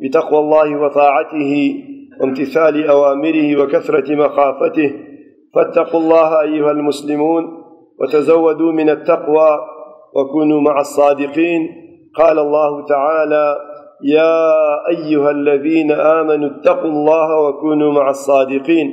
بتقوى الله وطاعته وامتثال أوامره وكثرة مخافته فاتقوا الله أيها المسلمون وتزودوا من التقوى وكونوا مع الصادقين قال الله تعالى يا أيها الذين آمنوا اتقوا الله وكونوا مع الصادقين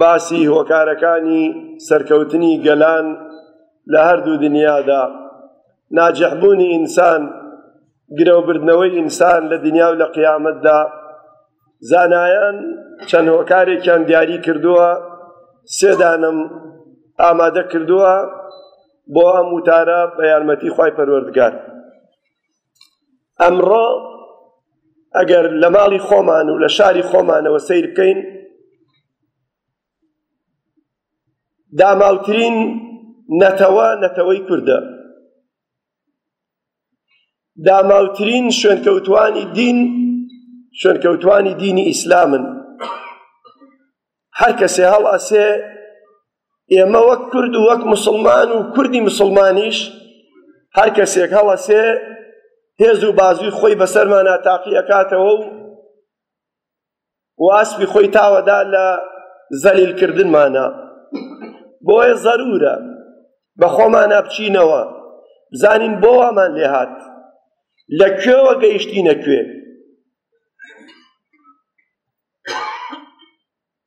باسی هۆکارەکانی سەرکەوتنی گەلان لە هەردوو دنیادا، ناجح بوونی ئینسان، گرەو بردنەوەی ئینسان لە دنیا و لە قیامەتدا، زانایان چەند هۆکارێکیان دیاری کردووە، سێ دانەم ئامادە کردووە بۆ ئەم وتارە بە یارمەتی خوای پەروەردگار. ئەمڕۆ ئەگەر لە ماڵی خۆمان و لە شاری خۆمانەوە سیر بکەین داماوترین نەتەوە نەتەوەی کوردە داماوترین شوێنکەوتانی دین شوێنکەوتانی دینی ئیسلامن هەر کەسێ هەڵئەسێ ئێمە وەک کورد و وەک مسلمان و کوردی مسلمانیش هەر کەسێک هەڵەسێ هێز و بازوی خۆی بەسەرمان ناتاقی ئەکاتەوە و واسپی خۆی تاوەدا لە زەلیلکردنمانە بۆیە زەرورە بە خۆمانە بچینەوە بزانین بۆ وامان لێهات لە کوێوە گەیشتینە کوێ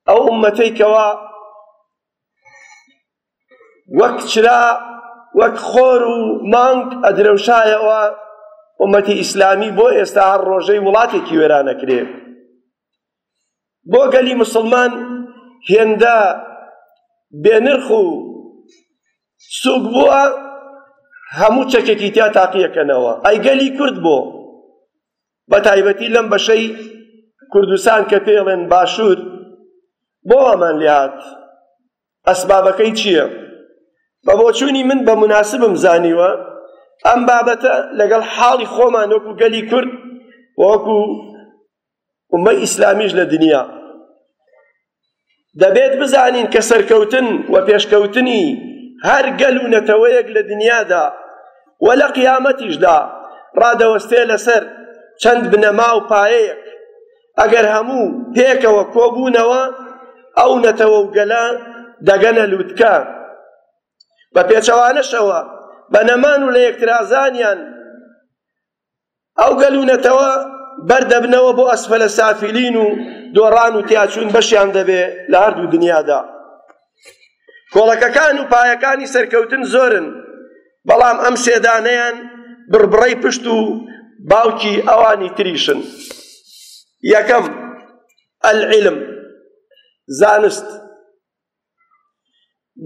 ئەو ئومەتەی کەوا وەک چرا وەک خۆر و مانگ ئەدرەوشایەوە ئومەتی ئیسلامی بۆ ئێستا هەر ڕۆژەی وڵاتێکی وێرانەکرێ بۆ گەلی مسلمان هێندە بێنرخ و سوک بووە هەموو چەکێکی تیا تاقیەکەنەوە ئەی گەلی کورد بۆ بەتایبەتی لەم بەشەی کوردستان کە پێڵێن باشوور بۆ وامان لێهات ئەسبابەکەی چییە بە بۆچوونی من بە مناسبم زانیوە ئەم بابەتە لەگەڵ حاڵی خۆمان وەکو گەلی کورد وەکو ئومە ئیسلامیش لە دنیا دەبێت بزانین کە سەرکەوتن و پێشکەوتنی هەر گەل و نەتەوەیەک لە دنیادا و لە قیامەتیشدا ڕادەوەستێ لەسەر چەند بنەما و پایەیەک ئەگەر هەموو پێکەوە کۆبوونەوە ئەو نەتەوە و گەلە دەگەنە لووتکە بە پێچەوانەشەوە بە نەمان و لە یەکترازانیان ئەو گەل و نەتەوە بەر دەبنەوە بۆ ئەسفەلە سافلین و دۆڕان و تیاچوون بەشیان دەبێ لە هەردوو دنیادا کۆڵەکەکان و پایەکانی سەرکەوتن زۆرن بەڵام ئەم سێدانەیان بڕبڕەی پشت و باوکی ئەوانی تریشن یەکەم العلم زانست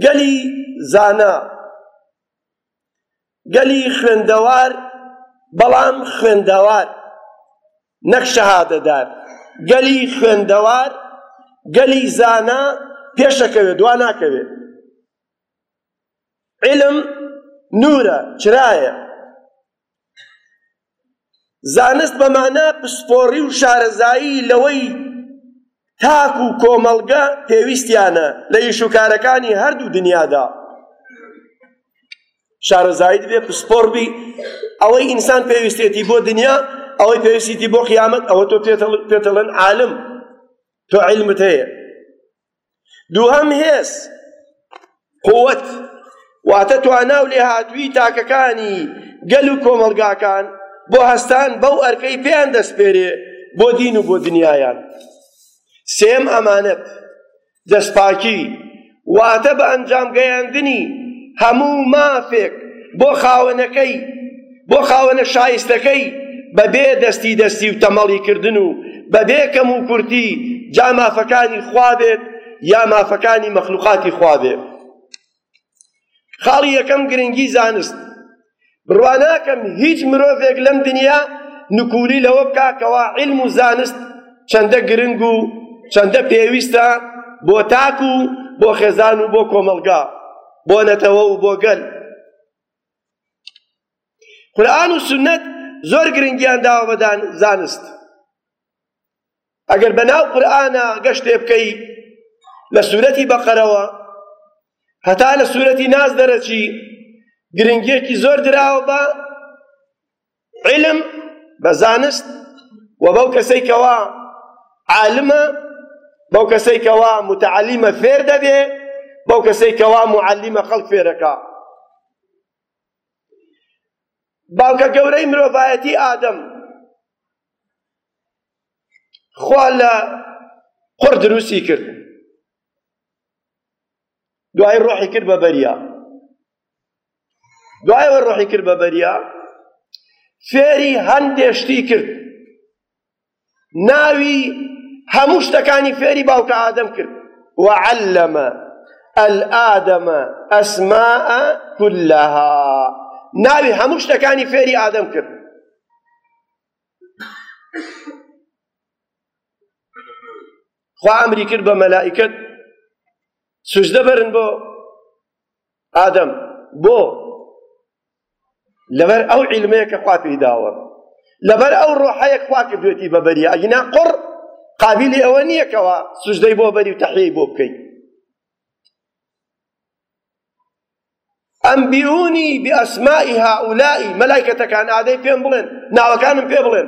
گەلی زانا گەلی خوێندەوار بەڵام خوێندەوار نەک شەهادەدار گەلی خوێندەوار گەلی زانا پێشەکەوێ دوا ناکەوێ علم نورە چرایە زانست بە مانا پسپۆڕی و شارەزایی لەوەی تاک و کۆمەڵگە پێویستیانە لە ئیش و کارەکانی هەردوو دنیادا شارەزاییت بێ پسپۆڕ بی ئەوەی ئینسان پێویستێتی بۆ دنیا ئەوەی پێویستیتی بۆ قیامەت ئەوە تۆ پێتەڵن عالم تۆ علمت هەیە دووهەم هێز، قوت، واتە توانا و لێهاتوویی تاکەکانی گەل و کۆمەڵگاکان بۆ هەستان بەو ئەرکەی پێیان دەسپێرێ بۆ دین و بۆ دنیایان. سێیەم ئەمانەت، دەستپاکی، واتە بە ئەنجام گەیاندنی هەموو مافێک بۆ خاوەنەکەی، بۆ خاوەنە شایستەکەی بەبێ دەستی دەستی و تەمەڵی کردن و بەبێ کەم و کورتی جا مافەکانی خوا بێت یا مافەکانی مەخلوقاتی خوا بێت خاڵی یەکەم گرنگی زانست بڕوا ناکەم هیچ مرۆڤێک لەم دنیا نکولی لەوە بکا کەوا علم و زانست چەندە گرنگ و چەندە پێویستە بۆ تاک و بۆ خێزان و بۆ کۆمەڵگا بۆ نەتەوە و بۆ گەل قورئان و سوننەت زۆر گرنگیان داوە بە زانست ئەگەر بەناو قورئانا گەشتێ بکەی لە سورەتی بەقەرەوە هەتا لە سورەتی ناس دەرەچی گرنگیەکی زۆر دراوە بە علم بە زانست و بەو کەسەی کەوا عالمە بەو کەسەی کەوا متعلیمە فێر دەبێ بەو کەسەی کەوا معلیمە خەڵک فێرەکە باوکە گەورەی مرۆڤایەتی ئادەم خوا لە قڕ دروستی کرد دوای ڕۆحی کرد بە بەریا دوایەوە ڕۆحی کرد بە بەریا فێری هەندێ شتی کرد ناوی هەموو شتەکانی فێری باوکە ئادەم کرد وعلمە الآدمە ئەسماء كلها ناوی هەموو شتەکانی فێری ئادەم کرد خوا ئەمری کرد بە مەلائکت سوژدە بەرن بۆ ئادەم، بۆ؟ لەبەر ئەو عیلمەیە کە خوا پێی داوە، لەبەر ئەو ڕۆحەیە کە خوا کردوویەتی بە بەری، ئەگینا قوڕ قابیلی ئەوە نییە کەوا سوجدەی بۆ بەری و تەحیەی بۆ بکەیت. ئەمبیونی بئەسمائی هائولائی، مەلایکەتەکان ئادەی پێم بڵێن، ناوەکانم پێ بڵێن.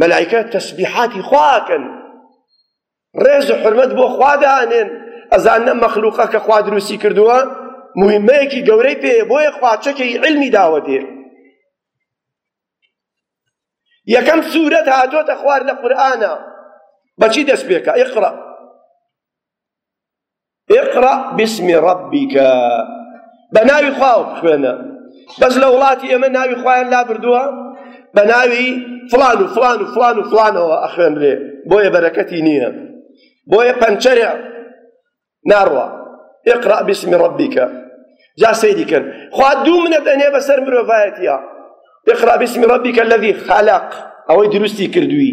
مەلائیکە تەسبیحاتی خوا ئەکەن ڕێز و حرمەت بۆ خوا دانێن ئەزان نە مەخلوقە کە خوا دروستی کردووە مهمەیەکی گەورەی پێ بۆیە خوا چەکێکی علمی داوەتێ یەکەم سوورەت هاتۆتە خوار لە قورئانە بەچی دەست پێکە اقرأ اقرا بسم ربک بە ناوی خواوە بخوێنە بەس لە وڵاتی ئێمە ناوی خۆیان لابردووە بە ناوی فلان و فلان و فلان و فلانەوە ئەخوێنرێ بۆیە بەرەکەتی نییە بۆیە پەنچەرە ناڕوە اقرا بسم ربک جا سەیری کرد خوا دوو منەت ئەنێ بەسەر مرۆڤایەتیە اقرا بسم ربک الذي خلق ئەوەی دروستی کردووی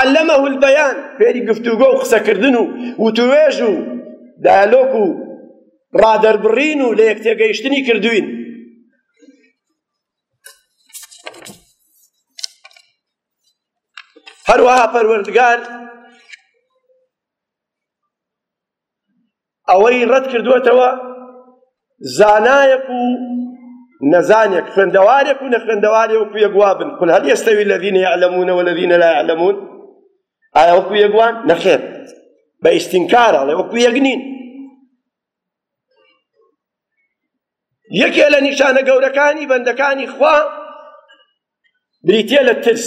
علمه البیان فێری گفتوگۆ و قسەکردن و وتووێژ و دایەلۆگ و ڕادەربڕین و لەیەکتێگەیشتنی کردووین هەروەها پەروەردگار ئەوەی ڕەت کردووەتەوە زانایەک و نەزانێک خوێندەوارێک و نەخوێندەوارێ وەکو یەکوابن قل هەل یەستەوی الذین یعلمون والذین لا یعلمون ئایا وەکو یەکوان نەخێر بە ئیستینکار ئەڵێ وەکو یەک نین یەکێ لە نیشانە گەورەکانی بەندەکانی خوا بریتە لە ترس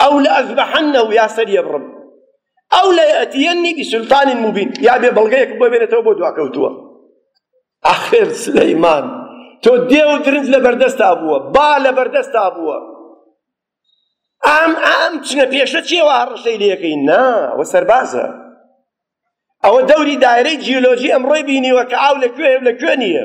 ئەو لەئەزبەحەنەو یا سەری ئەبڕم ئەو لەیەتیەنی بسلطان مبین یا بێ بەڵگەیەک بۆ بێنێتەوە بۆ دواکەوتووە ئاخر سلەیمان تۆ دێ و درنج لەبەردەستا بووە با لەبەردەستا بووە ئەم ئەم چنە پێشە چێوە هەڕشەی لەکەی نا وە سەربازە ئەوە دەوری دایرەی جیۆلۆژی ئەمڕۆی بینیوە کە ئاو لە کوێ لە کوێ نییە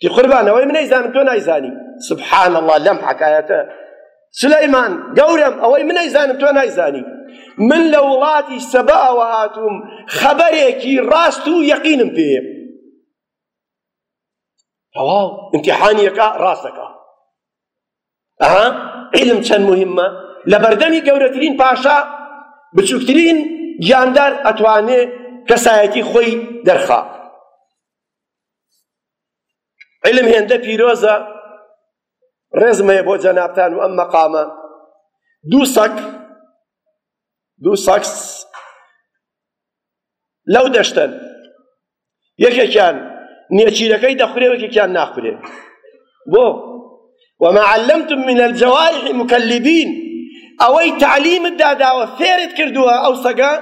تی قوربان ئەوەی من ئەیزانم تۆ نایزانی سبحان الله لەم حەکایەتە سلەیمان گەورەم ئەوەی من ئەیزانم تۆ نایزانی من لە وڵاتی سەباوە هاتووم خەبەرێکی ڕاست و یەقینم پێ تەواو امتحانیەکە ڕاستەکە ئەها علم چەند مهمە لە بەردەمی گەورەترین پاشا بچووکترین گیاندار ئەتوانێ کەسایەتی خۆی دەرخا علم هێندە پیرۆزە ڕێزم هەیە بۆ جەنابتان و ئەم مەقامە دوو سەک دوو سەک لەو دەشتن یەکێکیان نێچیرەکەی دەخورێ یەکێکیان ناخورێ بۆ وما علمتم من الجوارح مكلبين ئەوەی تعلیمت داداوە فێرت کردووە ئەو سەگە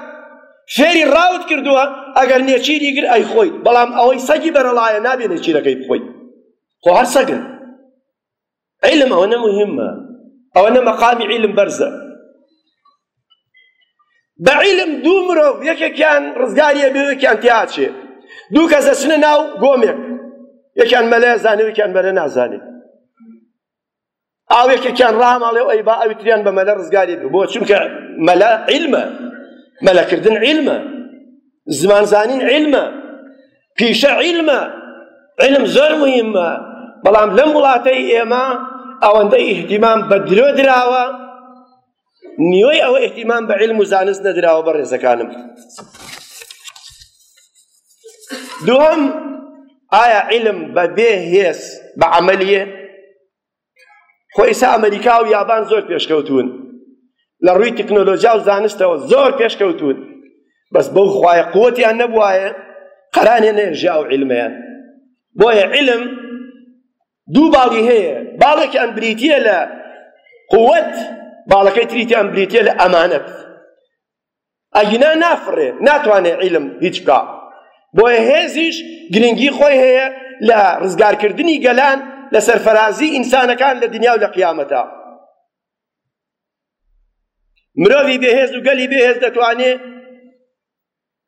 فێری ڕاوت کردووە ئەگەر نێچیری گر ئەی خۆی بەڵام ئەوەی سەگی بەرەڵایە نابێ نێچیرەکەی بخۆی خۆ هەر سەگن علم ئەوەنە مهمە ئەوەنە مەقامی علم بەرزە بە عیلم دوو مرۆڤ یەکێکیان ڕزگاری ئەبێ یەکیان تیاچێ دوو کەس دەچنە ناو گۆمێک یەکیان مەلەیە زانێ یەکیان مەلە نازانێ ئاو یەکێکیان ڕاماڵێ و ئەی با ئەوی تریان بە مەلە ڕزگاری بێ بۆ چونکە مەلە عیلمە مەلەکردن عیلمە زمان زانین عیلمە پیشە عیلمە علم زۆر مهمە بەڵام لەم وڵاتەی ئێمە ئەوەندە ئیهتیمام بە درۆ دراوە نیۆی ئەوە ئیحتیمام بە علم و زانست نەدراوە بە ڕێزەکانم دووەم ئایا علم بە بێ هێز بە عملیە خۆی ئسا ئەمریکا و یابان زۆر پێشکەوتون لە ڕووی تەکنۆلۆژیا و زانستەوە زۆر پێشکەوتون بەس بەو خوایە قوتیان نەبوایە قەرانێ نێژیا و علمیان بۆیە علم دوو باڵی هەیە باڵێکی ئەم بریتیە لە قوت باڵەکەی تریتی ئەم بریتە لە ئەمانەت ئەگینا نافڕێ ناتوانێ عیلم هیچ بکا بۆیە هێزیش گرنگی خۆی هەیە لە ڕزگارکردنی گەلان لە سەرفەرازی ئینسانەکان لە دنیا و لە قیامەتە مرۆڤی بێهێز و گەلی بێهێز دەتوانێ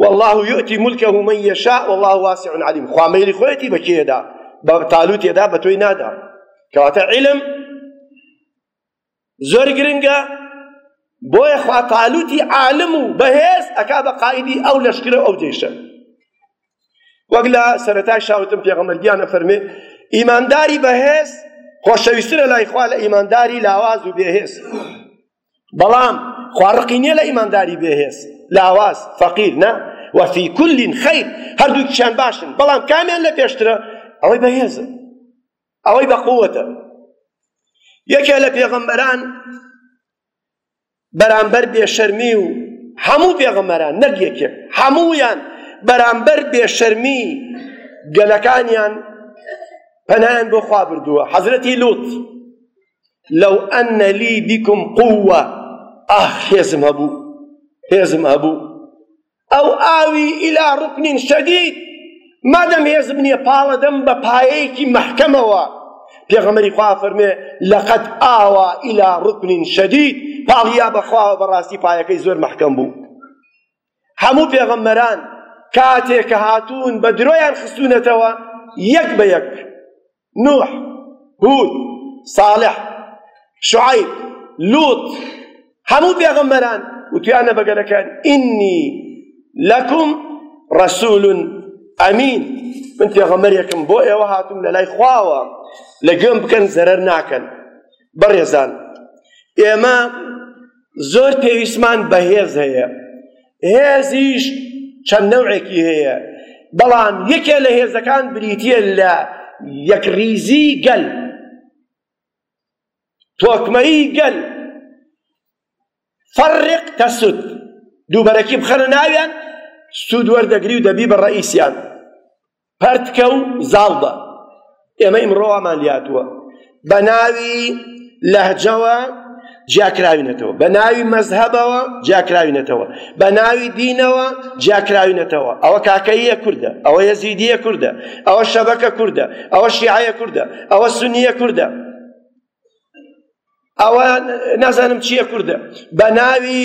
واللە یوتی ملکە من یشاء واللە واسع علیم خوا مەیلی خۆیەتی بە کێ دا بە تالوت دا بە تۆی نادا کەواتە علم زۆر گرنگە بۆیە خوا تالوتی عالم و بەهێز ئەکا بە قائیدی ئەو لەشکرە ئەو جێشە وەک لە سەرەتای شاوتم پێغەمەرگیانە فەرمێ ئیمانداری بەهێز خۆشەویسترە لای خوا لە ئیمانداری لاواز و بێهێز بەڵام خوا ڕقی نییە لە ئیمانداری بێهێز، لاواز، فەقیر، نا، وفی کل خیر، هەردووکیشیان باشن، بەڵام کامیان لە پێشترە؟ ئەوەی بەهێزە، ئەوەی بەقوەتە. یەکێ لە پێغەمبەران بەرامبەر بێشەرمی و هەموو پێغەمبەران نەک یەکێک هەموویان بەرامبەر بێشەرمی گەلەکانیان پەنایان بۆ خوا بردووە حەزرەتی لوت لو ان لی بکم قوە ئاه هێزم هەبوو هێزم هەبوو ئەو ئاوی ئیلا ڕوکن شەدید مادەم هێزم نییە پاڵەدەم بە پایەیەکی مەحکەمەوە پێغەمەری خوا فەرمێ لەقەد ئاوا ئیلا ڕوکن شەدید پاڵیا بەخواوە بەڕاستی پایەکەی زۆر مەحکەم بوو هەموو پێغەمبەران کاتێ کە هاتوون بە درۆیان خستوونەتەوە یەک بە یەک نوح هود صالح شعیب لوط هەموو پێغەمبەران وتیانە بە گەلەکان ئینی لەکم رسول ئەمین من پێغەمبەرێکم بۆ ئێوە هاتوم لە لای خواوە لە گوێم بکەن زەرەر ناکەن بەڕێزان ئێمە زۆر پێویستمان بە هێز هەیە هێزیش چەند نەوعێکی هەیە بەڵام یەکێ لە هێزەکان بریتە لە یەکڕیزی گەل تۆکمەی گەل فەرق تەسود دووبەرەکی بخەنە ناویان سوود وەردەگری و دەبی بە ڕئیسیان پەرتکە و زاڵ بە. ئێمە ئیمڕۆ وامان لێهاتووە بە ناوی لەهجەوە جیاکراوینەتەوە، بە ناوی مەزهەبەوە جیاکراوینەتەوە، بە ناوی دینەوە جیاکراوینەتەوە، ئەوە کاکەییە کوردە، ئەوە یەزیدییە کوردە، ئەوە شەبەکە کوردە، ئەوە شیعەیە کوردە، ئەوە سونییە کوردە، ئەوە نازانم چییە کوردە، بە ناوی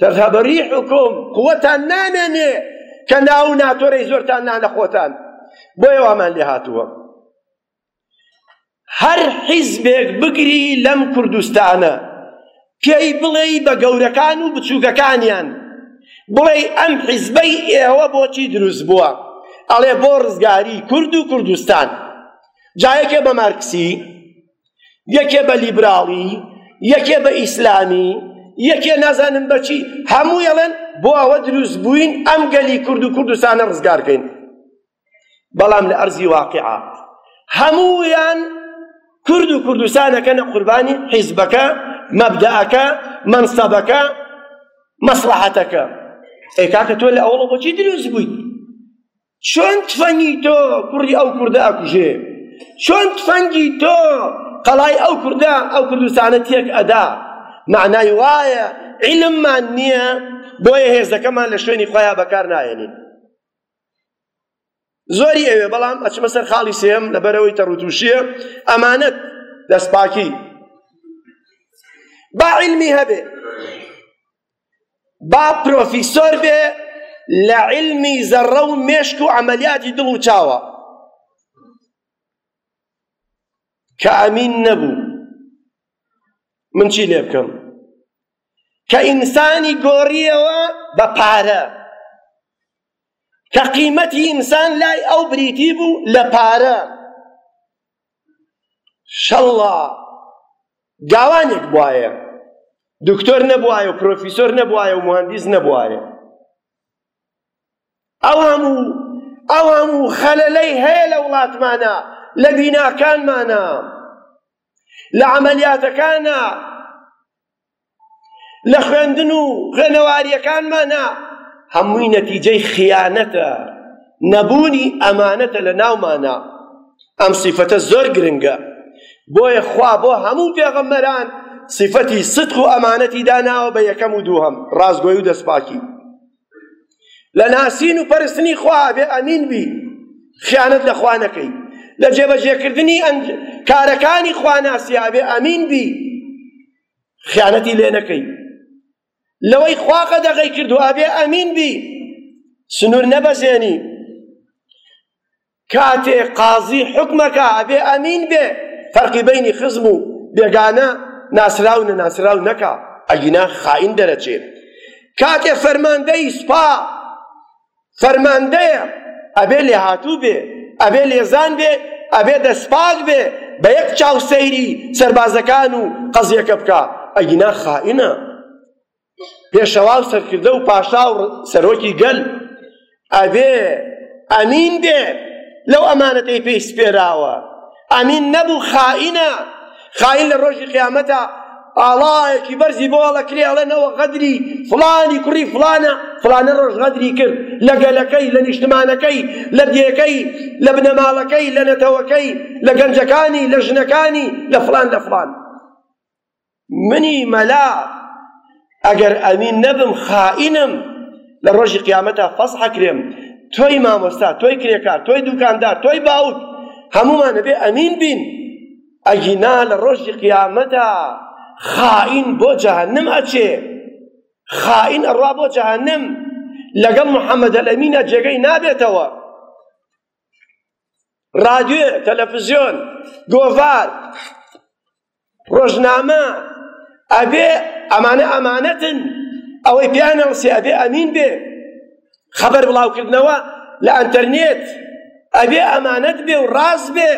کە غەبریحکم قوتان نامێنێ کە ناو و ناتۆرەی زۆرتان نانە خۆتان بۆیە وامان لێ هاتووە هەر حیزبێک بگری لەم کوردستانە پێی بڵێی بە گەورەکان و بچووکەکانیان بڵێی ئەم حیزبەی ئێوە بۆچی دروست بووە ئەڵێ بۆ ڕزگاری کورد و کوردستان جایەکێ بە مارکسی یەکێ بە لیبراڵی یەکێ بە ئیسلامی یەکێ نازانم بەچی هەموو یەڵێن بۆ ئەوە دروست بووین ئەم گەلی کورد و کوردستانە ڕزگارکەین بەڵام لە ئەرزی واقعا هەموویان کورد و کوردستانەکەنە قوربانی حیزبەکە مەبدەەکە منسەبەکە مەسلحەتەکە ئەی کاکە تۆ لە ئەوڵە بۆچی دروست بوویت چۆن تفەنگی تۆ کوڕی ئەو کوردە ئەکوژێ چۆن تفەنگی تۆ قەڵای ئەو کوردە ئەو کوردستانە تێک ئەدا معنای وایە علممان نییە بۆیە هێزەکەمان لە شوێنی خۆیان بەکار نایەنین زۆری ئەوێ بەڵام ئەچمە سەر خاڵی سێم لەبەرەوەی تەڕوتوشیە ئەمانەت دەستپاکی با علمی هەبێ با پرۆفیسۆر بێ لە عیلمی زەڕە و مێشک و عەمەلیاتی دڵ و چاوە کە ئەمین نەبوو من چی لێ بکەم کە ئینسانی گۆڕیەوە بە پارە کە قیمەتی ئینسان لای ئەو بریتی بوو لە پارە شەڵڵا گاوانێک بوایە دکتۆر نەبوایە و پرۆفیسۆر نەبوایە و مهندس نەبوایە ئەو هەموو ئەو هەموو خەلەلەی هەیە لە وڵاتمانە لە بیناکانمانە لە عملیاتەکانە لە خوێندن و خوێنەواریەکانمانا هەمووی نەتیجەی خیانەتە نەبوونی ئەمانەتە لە ناومانا ئەم سیفەتە زۆر گرنگە بۆیە خوا بۆ هەموو پێغەمەران سیفەتی سدق و ئەمانەتی داناوە بە یەکەم و دووهەم ڕاستگۆی و دەستپاکی لە ناسین و پەرستنی خوا بێ ئەمین بی خیانەت لە خوا نەکەی لە جێبەجێکردنی کارەکانی خوا ناسیا بێ ئەمین بی خیانەتی لێ نەکەی لەوەی خوا قەدەغەی کردووە بێ ئەمین بی سنوور نەبەزێنی کاتێ قازی حوکمەکا ئەبێ ئەمین بێ فەرقی بەینی خزم و بێگانە ناسراو و نەناسراو نەکا ئەگینا خائین دەرەچێ کاتێ فەرماندەی سوپا فەرماندەیە ئەبێ لێهاتوو بێ ئەبێ لێزان بێ ئەبێ دەسپاک بێ بە یەک چاو سەیری سەربازەکان و قەزیەکە بکا ئەگینا خائینە پێشەوا و سەرکردە و پاشا و سەرۆکی گەل، ئەبێ ئەمین بێ لەو ئەمانەتەی پێی سپێراوە، ئەمین نەبوو خائینە، خائین لە ڕۆژی قیامەتا ئاڵایەکی بەرزی بۆ هەڵەکرێ ئەڵێن ئەوە غەدری فڵانی کوڕی فڵانە، فڵانە ڕۆژ غەدری کرد لە گەلەکەی، لە نیشتمانەکەی، لە دێکەی، لە بنەماڵەکەی، لە نەتەوەکەی، لە گەنجەکانی، لە ژنەکانی، لە فڵان لە فڵان. منی مەلا ئەگەر ئەمین نەبم خائینم لە ڕۆژی قیامەتا فەسح ئەکرێم تۆی مامۆستا تۆی کرێکار تۆی دوکاندار تۆی باوک هەموومان ئەبێ ئەمین بین ئەگینا لە ڕۆژی قیامەتا خائین بۆ جەهەنم ئەچێ خائین ئەڕوا بۆ جەهەنم لەگەڵ محەمەد ئەمینە جێگەی نابێتەوە ڕادیۆ تەلەفزیۆن گۆڤار ڕۆژنامە ئەبێ ئەمانە ئەمانەتن ئەوەی پێیان ناوسێ ئەبێ ئەمین بێ خەبەر بڵاوکردنەوە لە ئەنتەرنێت ئەبێ ئەمانەت بێ و ڕاز بێ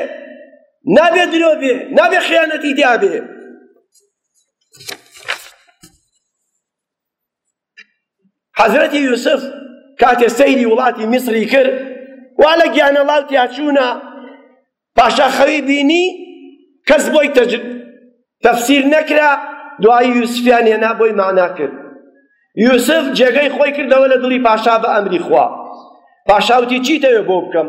نابێ درۆ بێ نابێ خیانەتی دیا بێ حەزرەتی یوسف کاتێ سەیری وڵاتی میسری کرد وا لە گیانە ڵاو تیاچوونە پاشا خەوی بینی کەس بۆی تەفسیر نەکرا دوایی یوسفیان هێنا بۆی مانا کرد یوسف جێگەی خۆی کردەوە لە دڵی پاشا بە ئەمری خوا پاشاوتی چی دەوێ بۆ بکەم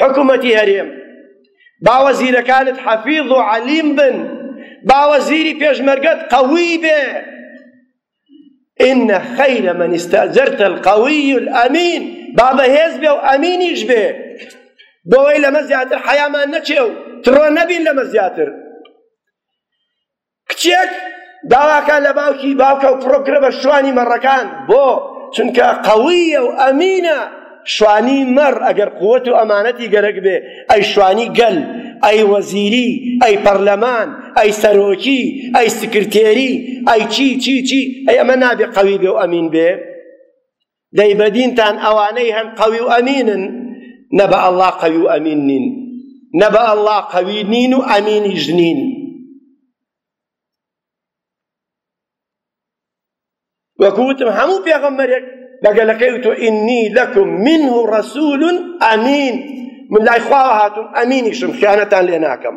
حکومەتی هەرێم با وەزیرەکانت حەفیز و عەلیم بن با وەزیری پێشمەرگەت قەوی بێ إن خير من استأجرت القوي الأمين بابا هێز بێ و ئەمینیش بێ بۆی لەمە زیاتر حەیامان نەچێ و تڕۆ نەبین لەمە زیاتر کچێک داواکە لە باوکی باوکە و پڕۆ کرە بە شوانی مەڕەکان بۆ چونکە قەویە و ئەمینە شوانی مەڕ ئەگەر قوت و ئەمانەتی گەرەک بێ ئەی شوانی گەل ئەی وەزیری ئەی پەرلەمان ئەی سەرۆکی ئەی سکرتێری ئەی چی چی چی ئەی ئەمە نابێ قەوی بێ و ئەمین بێ دەی بە دینتان ئەوانەی هەن قەوی و ئەمینن نە بە ئەڵڵا قەوی و ئەمین نین نە بە ئەڵڵا قەوی نین و ئەمینیش نین وەکو وتم هەموو پێغەمبەرێک بەگەلەکەی وتۆ ئینی لەکم منه ڕەسول ئەمین من لای خواوە هاتوم ئەمینیشم خیانەتان لێ ناکەم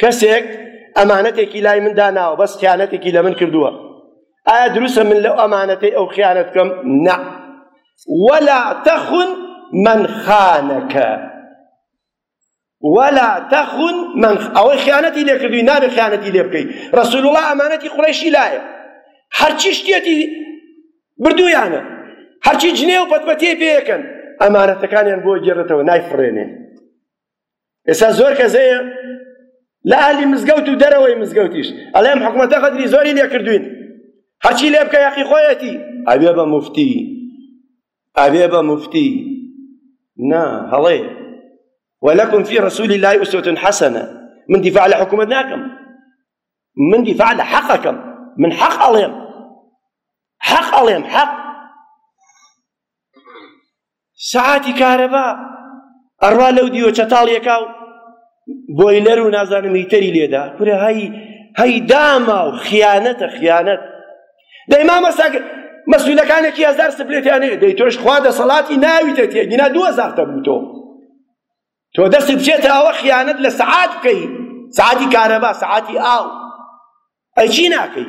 کەسێک ئەمانەتێکی لای من داناوە بەس خیانەتێکی لە من کردووە ئایا دروستە من لەو ئەمانەتەی ئەو خیانەت بکەم نا ولا تخن من خانك ولا تخن من خ... ئەوەی خیانەتی لێ کردووی نابێ خیانەتی لێ بکەی رسول الله ئەمانەتی قڕیشی لایە هەرچی شتێتی بردویانە هەرچی جنێ و پەتپەتێ پێەکەن ئەمانەتەکانیان بۆ گێڕێتەوە نایفڕێنێ ئێستا زۆر کەس هەیە لە ئەهلی مزگەوت و دەرەوەی مزگەوتیش ئەڵێم حکومەتە غەدری زۆری لێ کردوین هەرچی لێ بکە یەقی خۆیەتی ئەبێ بە مفتی ئەبێ بە مفتی نا هەڵەیە ولكم في رسول الله أسوة حسنة من دفاع لحكومة ناكم من دفاع لحقكم من حق أليم حق أليم حق سەعاتی کارەبا ئەڕوا لەو دیوە چەتاڵیەکە و بۆیلەر و نازانم هیتەری لێدا کورە هەی هەی داما و خیانەتە خیانەت دەی مامەستا مەسولەکانێکی هەزار سپلێتیانێ دەی تۆش خوا دەسەڵاتی ناویتە تێگینا دووە زارتە بوو تۆ تۆ دەستی بچێتە ئەوە خیانەت لە سەعات بکەی سەعاتی کارەبا سەعاتی ئاو ئەی چی ناکەی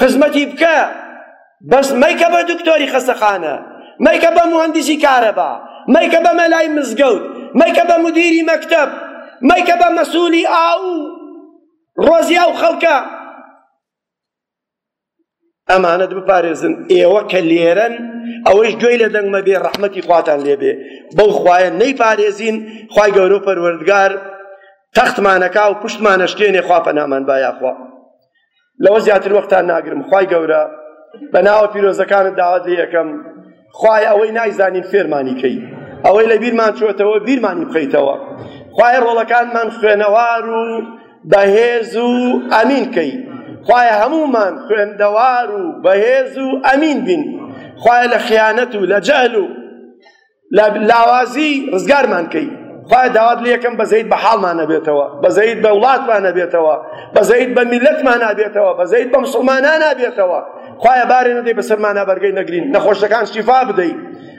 خزمەتی بکە بەس مەیکە بە دکتۆری خەسەخانە مەیکە بە مهندسی کارەبا مەیکە بە مەلای مزگەوت مەیکە بە مدیری مەکتەب مەیکە بە مەسوولی ئاو ڕۆزی ئەو خەڵکە ئەمانەت بپارێزن ئێوە کە لێرەن ئەوەیش گوێی لە دەنگمە بێ ڕەحمەتی خواتان لێبێ بەو خوایە نەیپارێزین خوای گەورە پەروەردگار تەختمانەکا و پشتمانەشتێنێ خوا پەنامان بایاخوا لەوە زیاتر وەختان ناگرم خوای گەورە بە ناوە پیرۆزەکانت داوات لێ یەکەم خوای ئەوەی نایزانین فێرمانی کەی ئەوەی لە بیرمان چۆتەوە بیرمانی بخەیتەوە خوای ڕۆڵەکانمان خوێنەوار و بەهێز و ئەمین کەی خوای هەمومان خوێندەوار و بەهێز و ئەمین بین خوای لە خیانەت و لە جەهل و لە لاوازی ڕزگارمان کەی خوایە داوات لێ یەکەم بەزەیت بە حاڵمان نەبێتەوە بەزەیت بە وڵاتمان نەبێتەوە بەزەیت بە میلەتمان نابێتەوە بەزەیت بە مسلمانان نابێتەوە خوایە بارێ نەدەی بەسەرمانە بەرگەی نەگرین نەخۆشەکان شیفا بدەی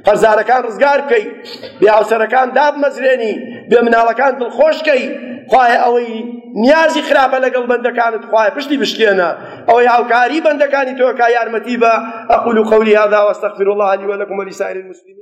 قەرزارەکان ڕزگار بکەی بێ هاوسەرەکان دابمەزرێنی بێ مناڵەکان دڵخۆشکەی خوایە ئەوەی نیازی خراپە لەگەڵ بەندەکانت خوایە پشتی بشکێنە ئەوەی هاوکاری بەندەکانی تۆکە یارمەتی بە ئەقول و قولی هذا واستغفر الله لي ولكم ولسائر المسلمين